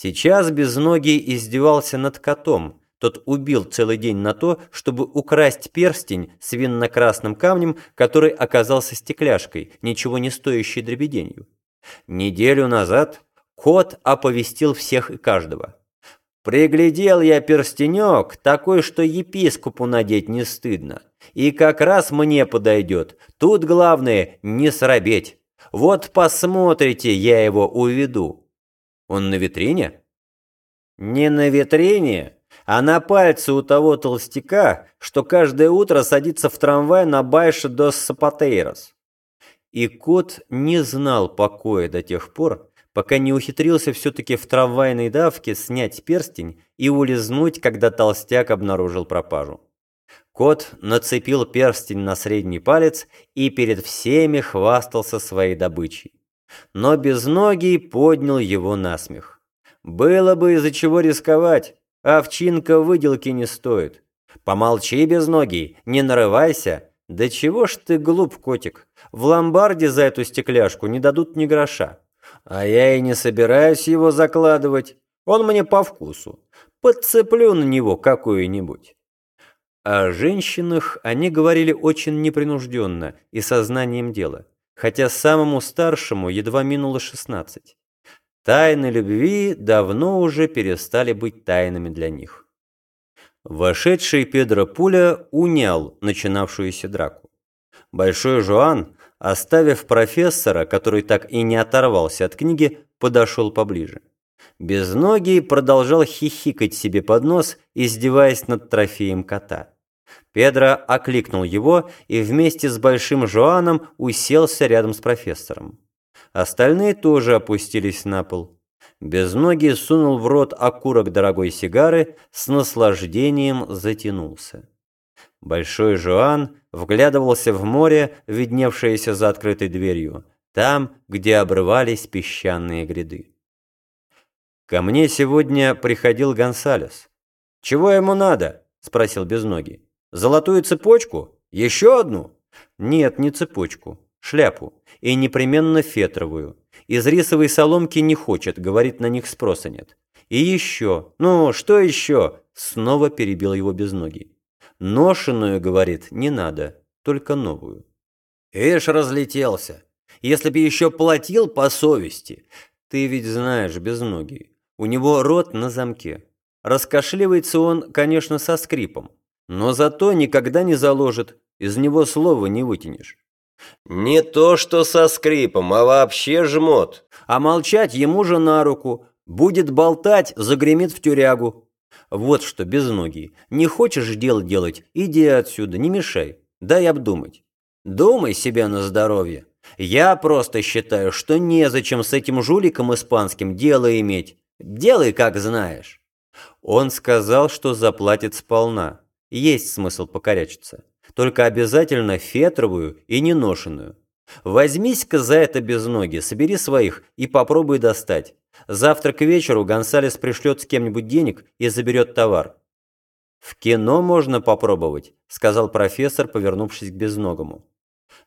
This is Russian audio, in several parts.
Сейчас Безногий издевался над котом. Тот убил целый день на то, чтобы украсть перстень с винно-красным камнем, который оказался стекляшкой, ничего не стоящей дребеденью. Неделю назад кот оповестил всех и каждого. «Приглядел я перстенек, такой, что епископу надеть не стыдно. И как раз мне подойдет. Тут главное не срабеть. Вот посмотрите, я его уведу». «Он на витрине?» «Не на витрине, а на пальце у того толстяка, что каждое утро садится в трамвай на Байше до Сапатейрос». И кот не знал покоя до тех пор, пока не ухитрился все-таки в трамвайной давке снять перстень и улизнуть, когда толстяк обнаружил пропажу. Кот нацепил перстень на средний палец и перед всеми хвастался своей добычей. Но безногий поднял его на смех. Было бы из-за чего рисковать, овчинка выделки не стоит. Помолчи, безногий, не нарывайся. Да чего ж ты глуп, котик? В ломбарде за эту стекляшку не дадут ни гроша. А я и не собираюсь его закладывать. Он мне по вкусу. Подцеплю на него какую-нибудь. О женщинах они говорили очень непринужденно и сознанием дела, хотя самому старшему едва минуло шестнадцать. Тайны любви давно уже перестали быть тайнами для них. Вошедший Педро Пуля унял начинавшуюся драку. Большой Жуан, оставив профессора, который так и не оторвался от книги, подошел поближе. Безногий продолжал хихикать себе под нос, издеваясь над трофеем кота. Педро окликнул его и вместе с Большим Жоаном уселся рядом с профессором. Остальные тоже опустились на пол. Безногий сунул в рот окурок дорогой сигары, с наслаждением затянулся. Большой Жоан вглядывался в море, видневшееся за открытой дверью, там, где обрывались песчаные гряды. Ко мне сегодня приходил Гонсалес. «Чего ему надо?» – спросил Безногий. «Золотую цепочку? Еще одну?» «Нет, не цепочку. Шляпу. И непременно фетровую. Из рисовой соломки не хочет, говорит, на них спроса нет. И еще. Ну, что еще?» Снова перебил его Безногий. «Ношеную, говорит, не надо, только новую». «Ишь, разлетелся. Если бы еще платил по совести. Ты ведь знаешь, Безногий, у него рот на замке. Раскашливается он, конечно, со скрипом, но зато никогда не заложит, из него слова не вытянешь. Не то что со скрипом, а вообще жмот. А молчать ему же на руку. Будет болтать, загремит в тюрягу. Вот что, безногий, не хочешь дело делать, иди отсюда, не мешай. Дай обдумать. Думай себя на здоровье. Я просто считаю, что незачем с этим жуликом испанским дело иметь. Делай, как знаешь». Он сказал, что заплатит сполна. Есть смысл покорячиться. Только обязательно фетровую и неношенную. Возьмись-ка за это без ноги, собери своих и попробуй достать. Завтра к вечеру Гонсалес пришлет с кем-нибудь денег и заберет товар. «В кино можно попробовать», — сказал профессор, повернувшись к безногому.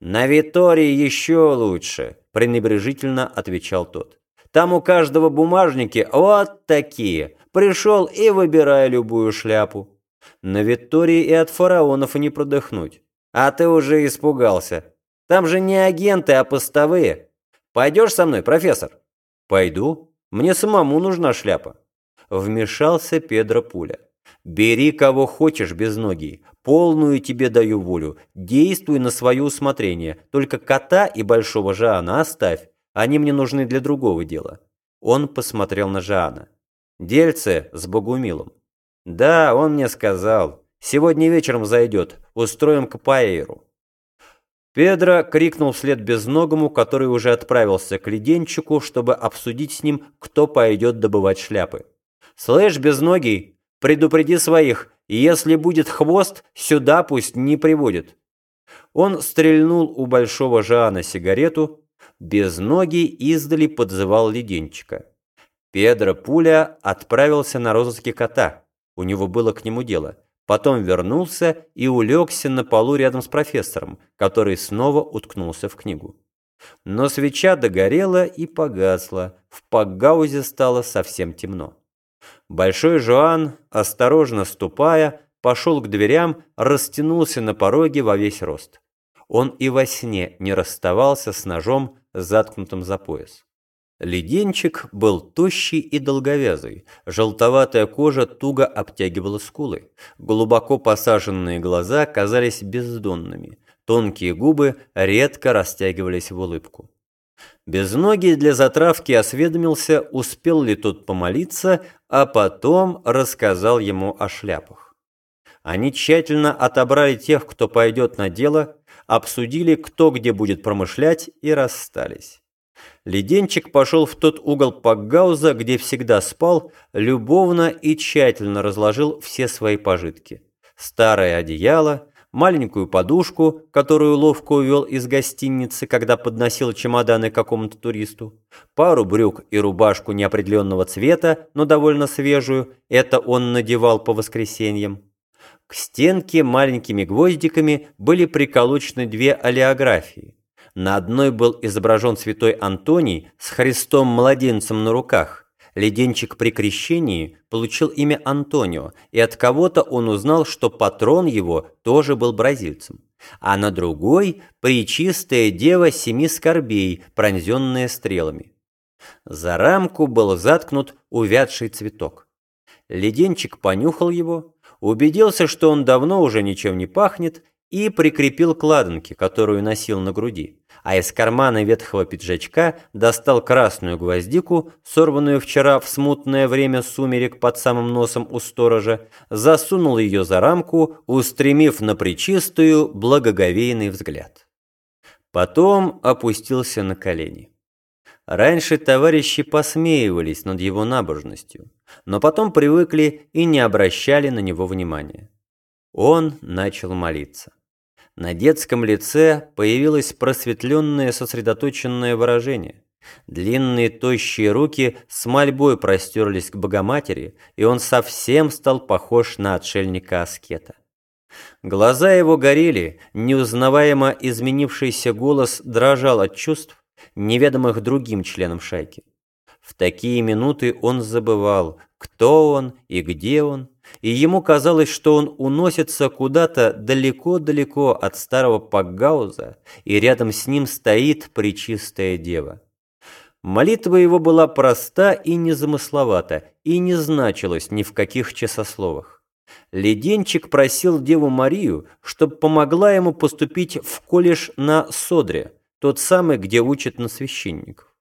«На Витории еще лучше», — пренебрежительно отвечал тот. Там у каждого бумажники вот такие. Пришел и выбирай любую шляпу. На Виктории и от фараонов не продохнуть. А ты уже испугался. Там же не агенты, а постовые. Пойдешь со мной, профессор? Пойду. Мне самому нужна шляпа. Вмешался Педро Пуля. Бери кого хочешь без ноги. Полную тебе даю волю. Действуй на свое усмотрение. Только кота и большого Жана оставь. Они мне нужны для другого дела». Он посмотрел на Жана. «Дельце с Богумилом». «Да, он мне сказал. Сегодня вечером зайдет. Устроим капоэйру». Педро крикнул вслед безногому, который уже отправился к леденчику, чтобы обсудить с ним, кто пойдет добывать шляпы. «Слышь, безногий, предупреди своих, если будет хвост, сюда пусть не приводит». Он стрельнул у большого Жана сигарету, без ноги издали подзывал леденчика. Педро Пуля отправился на розыске кота. У него было к нему дело. Потом вернулся и улегся на полу рядом с профессором, который снова уткнулся в книгу. Но свеча догорела и погасла, в пакгаузе стало совсем темно. Большой Жоан, осторожно ступая, пошел к дверям, растянулся на пороге во весь рост. Он и во сне не расставался с ножом, заткнутым за пояс. Леденчик был тощий и долговязый, желтоватая кожа туго обтягивала скулы, глубоко посаженные глаза казались бездонными, тонкие губы редко растягивались в улыбку. Безногий для затравки осведомился, успел ли тот помолиться, а потом рассказал ему о шляпах. Они тщательно отобрали тех, кто пойдет на дело, обсудили, кто где будет промышлять, и расстались. Леденчик пошел в тот угол Пакгауза, где всегда спал, любовно и тщательно разложил все свои пожитки. Старое одеяло, маленькую подушку, которую ловко увел из гостиницы, когда подносил чемоданы какому-то туристу, пару брюк и рубашку неопределенного цвета, но довольно свежую, это он надевал по воскресеньям. К стенке маленькими гвоздиками были приколочены две олеографии. На одной был изображен святой Антоний с Христом-младенцем на руках. Леденчик при крещении получил имя Антонио, и от кого-то он узнал, что патрон его тоже был бразильцем. А на другой – причистая дева семи скорбей, пронзенная стрелами. За рамку был заткнут увядший цветок. Леденчик понюхал его, убедился, что он давно уже ничем не пахнет, и прикрепил к ладанке, которую носил на груди, а из кармана ветхого пиджачка достал красную гвоздику, сорванную вчера в смутное время сумерек под самым носом у сторожа, засунул ее за рамку, устремив на причистую благоговейный взгляд. Потом опустился на колени. Раньше товарищи посмеивались над его набожностью, но потом привыкли и не обращали на него внимания. Он начал молиться. На детском лице появилось просветленное сосредоточенное выражение. Длинные тощие руки с мольбой простерлись к Богоматери, и он совсем стал похож на отшельника-аскета. Глаза его горели, неузнаваемо изменившийся голос дрожал от чувств, неведомых другим членам шайки. В такие минуты он забывал, кто он и где он, и ему казалось, что он уносится куда-то далеко-далеко от старого Пакгауза, и рядом с ним стоит Пречистая Дева. Молитва его была проста и незамысловата, и не значилась ни в каких часословах. Леденчик просил Деву Марию, чтобы помогла ему поступить в колледж на Содре, тот самый, где учат на священников.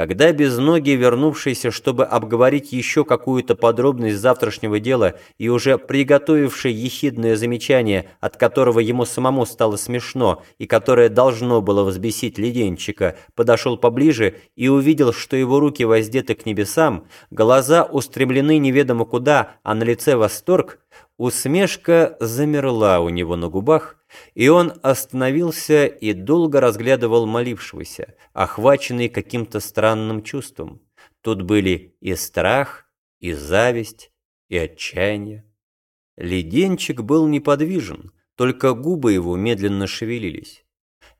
Когда безногий, вернувшийся, чтобы обговорить еще какую-то подробность завтрашнего дела и уже приготовивший ехидное замечание, от которого ему самому стало смешно и которое должно было взбесить леденчика, подошел поближе и увидел, что его руки воздеты к небесам, глаза устремлены неведомо куда, а на лице восторг, усмешка замерла у него на губах, и он остановился и долго разглядывал молившегося, охваченный каким-то странным чувством. Тут были и страх, и зависть, и отчаяние. Леденчик был неподвижен, только губы его медленно шевелились.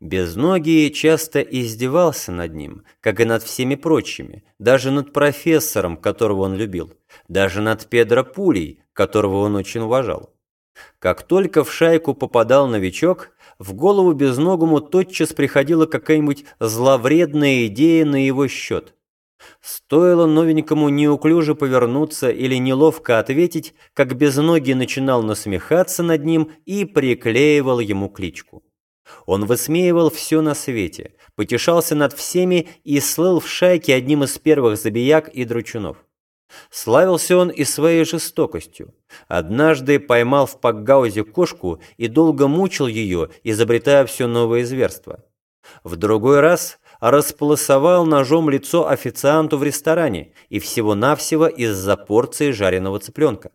Безногий часто издевался над ним, как и над всеми прочими, даже над профессором, которого он любил, даже над Педро Пулей, которого он очень уважал. Как только в шайку попадал новичок, в голову безногому тотчас приходила какая-нибудь зловредная идея на его счет. Стоило новенькому неуклюже повернуться или неловко ответить, как безногий начинал насмехаться над ним и приклеивал ему кличку. Он высмеивал все на свете, потешался над всеми и слыл в шайке одним из первых забияк и дручунов. Славился он и своей жестокостью. Однажды поймал в Пакгаузе кошку и долго мучил ее, изобретая все новые зверства. В другой раз располосовал ножом лицо официанту в ресторане и всего-навсего из-за порции жареного цыпленка.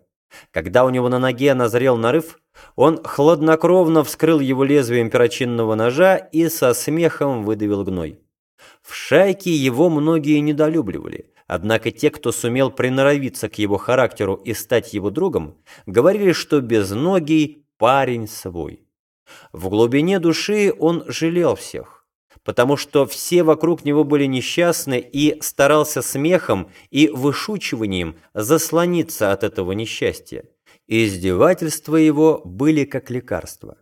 Когда у него на ноге назрел нарыв, он хладнокровно вскрыл его лезвием перочинного ножа и со смехом выдавил гной. В шайке его многие недолюбливали, Однако те, кто сумел приноровиться к его характеру и стать его другом, говорили, что безногий парень свой. В глубине души он жалел всех. Потому что все вокруг него были несчастны и старался смехом и вышучиванием заслониться от этого несчастья. Издевательства его были как лекарство.